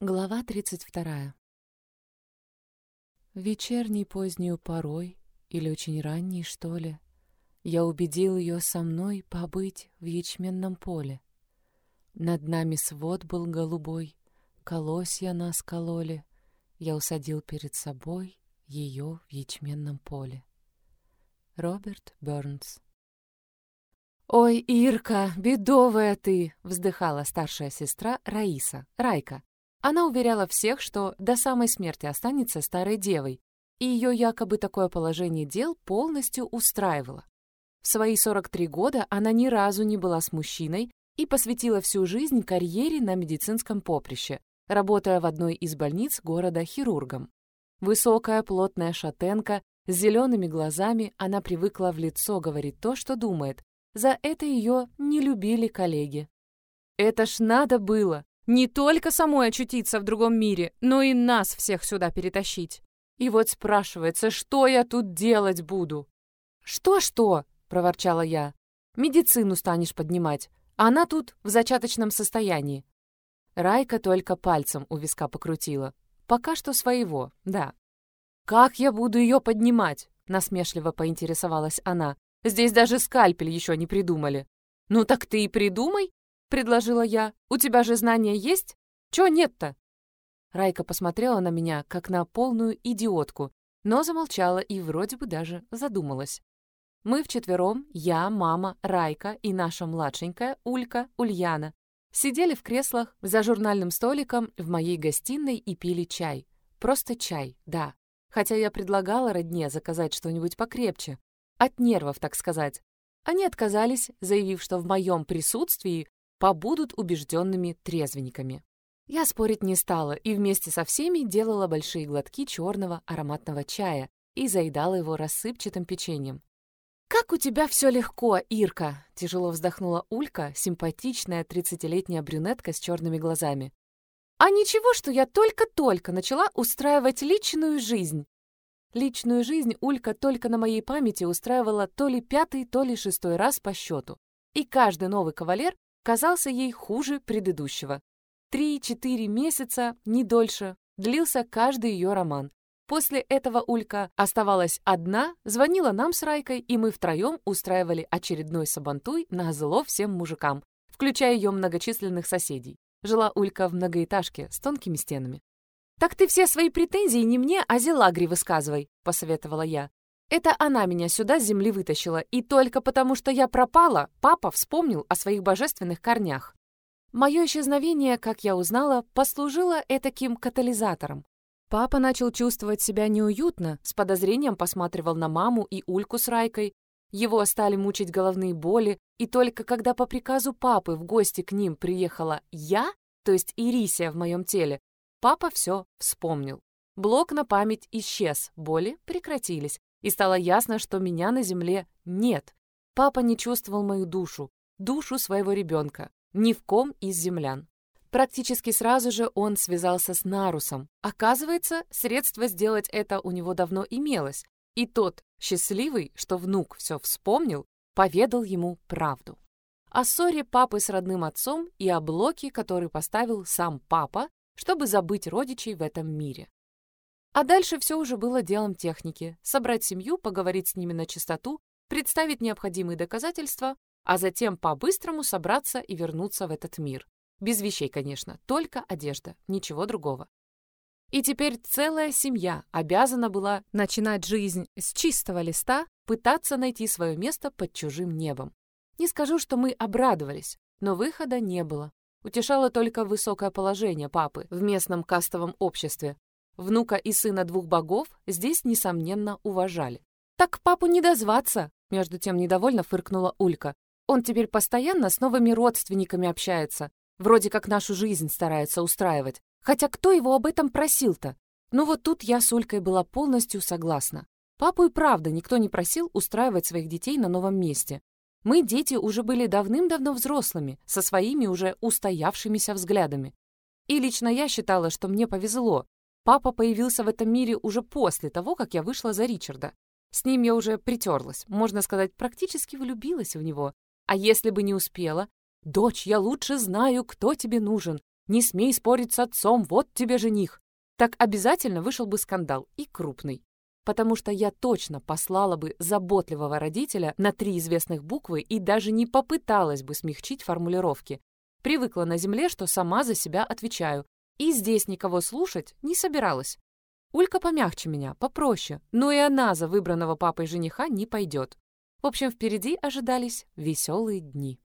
Глава 32. Вечерней позднюю порой, или очень ранней, что ли, Я убедил ее со мной побыть в ячменном поле. Над нами свод был голубой, колосья нас кололи, Я усадил перед собой ее в ячменном поле. Роберт Бёрнс «Ой, Ирка, бедовая ты!» — вздыхала старшая сестра Раиса, Райка, она уверяла всех, что до самой смерти останется старой девой, и ее якобы такое положение дел полностью устраивало. В свои 43 года она ни разу не была с мужчиной и посвятила всю жизнь карьере на медицинском поприще, работая в одной из больниц города хирургом. Высокая, плотная шатенка, с зелеными глазами, она привыкла в лицо говорить то, что думает. За это ее не любили коллеги. «Это ж надо было! Не только самой очутиться в другом мире, но и нас всех сюда перетащить. И вот спрашивается, что я тут делать буду? «Что-что?» — проворчала я. «Медицину станешь поднимать. Она тут в зачаточном состоянии». Райка только пальцем у виска покрутила. Пока что своего, да. «Как я буду ее поднимать?» — насмешливо поинтересовалась она. «Здесь даже скальпель еще не придумали». «Ну так ты и придумай», — предложила я. «У тебя же знания есть? Чё нет-то?» Райка посмотрела на меня, как на полную идиотку, но замолчала и вроде бы даже задумалась. Мы вчетвером, я, мама, Райка и наша младшенькая Улька, Ульяна, сидели в креслах за журнальным столиком в моей гостиной и пили чай. Просто чай, да. Хотя я предлагала родне заказать что-нибудь покрепче. От нервов, так сказать. Они отказались, заявив, что в моем присутствии побудут убежденными трезвенниками. Я спорить не стала и вместе со всеми делала большие глотки черного ароматного чая и заедала его рассыпчатым печеньем. «Как у тебя все легко, Ирка!» — тяжело вздохнула Улька, симпатичная тридцатилетняя брюнетка с черными глазами. «А ничего, что я только-только начала устраивать личную жизнь!» Личную жизнь Улька только на моей памяти устраивала то ли пятый, то ли шестой раз по счету. И каждый новый кавалер казался ей хуже предыдущего. Три-четыре месяца, не дольше, длился каждый ее роман. После этого Улька оставалась одна, звонила нам с Райкой, и мы втроем устраивали очередной сабантуй на зло всем мужикам, включая ее многочисленных соседей. Жила Улька в многоэтажке с тонкими стенами. «Так ты все свои претензии не мне, а Зелагре высказывай», — посоветовала я. Это она меня сюда с земли вытащила, и только потому, что я пропала, папа вспомнил о своих божественных корнях. Мое исчезновение, как я узнала, послужило этаким катализатором. Папа начал чувствовать себя неуютно, с подозрением посматривал на маму и Ульку с Райкой. Его стали мучить головные боли, и только когда по приказу папы в гости к ним приехала я, то есть Ирисия в моем теле, папа все вспомнил. Блок на память исчез, боли прекратились, и стало ясно, что меня на земле нет. Папа не чувствовал мою душу, душу своего ребенка, ни в ком из землян. Практически сразу же он связался с Нарусом. Оказывается, средство сделать это у него давно имелось, и тот, счастливый, что внук все вспомнил, поведал ему правду. О ссоре папы с родным отцом и о блоке, который поставил сам папа, чтобы забыть родичей в этом мире. А дальше все уже было делом техники. Собрать семью, поговорить с ними на чистоту, представить необходимые доказательства, а затем по-быстрому собраться и вернуться в этот мир. Без вещей, конечно, только одежда, ничего другого. И теперь целая семья обязана была начинать жизнь с чистого листа, пытаться найти свое место под чужим небом. Не скажу, что мы обрадовались, но выхода не было. Утешало только высокое положение папы в местном кастовом обществе, Внука и сына двух богов здесь, несомненно, уважали. «Так папу не дозваться!» — между тем недовольно фыркнула Улька. «Он теперь постоянно с новыми родственниками общается. Вроде как нашу жизнь старается устраивать. Хотя кто его об этом просил-то? Ну вот тут я с Улькой была полностью согласна. Папу и правда никто не просил устраивать своих детей на новом месте. Мы, дети, уже были давным-давно взрослыми, со своими уже устоявшимися взглядами. И лично я считала, что мне повезло, Папа появился в этом мире уже после того, как я вышла за Ричарда. С ним я уже притерлась, можно сказать, практически влюбилась в него. А если бы не успела? «Дочь, я лучше знаю, кто тебе нужен. «Не смей спорить с отцом, вот тебе жених!» Так обязательно вышел бы скандал, и крупный. Потому что я точно послала бы заботливого родителя на три известных буквы и даже не попыталась бы смягчить формулировки. Привыкла на земле, что сама за себя отвечаю, и здесь никого слушать не собиралась. Улька помягче меня, попроще, но и она за выбранного папой жениха не пойдет. В общем, впереди ожидались веселые дни.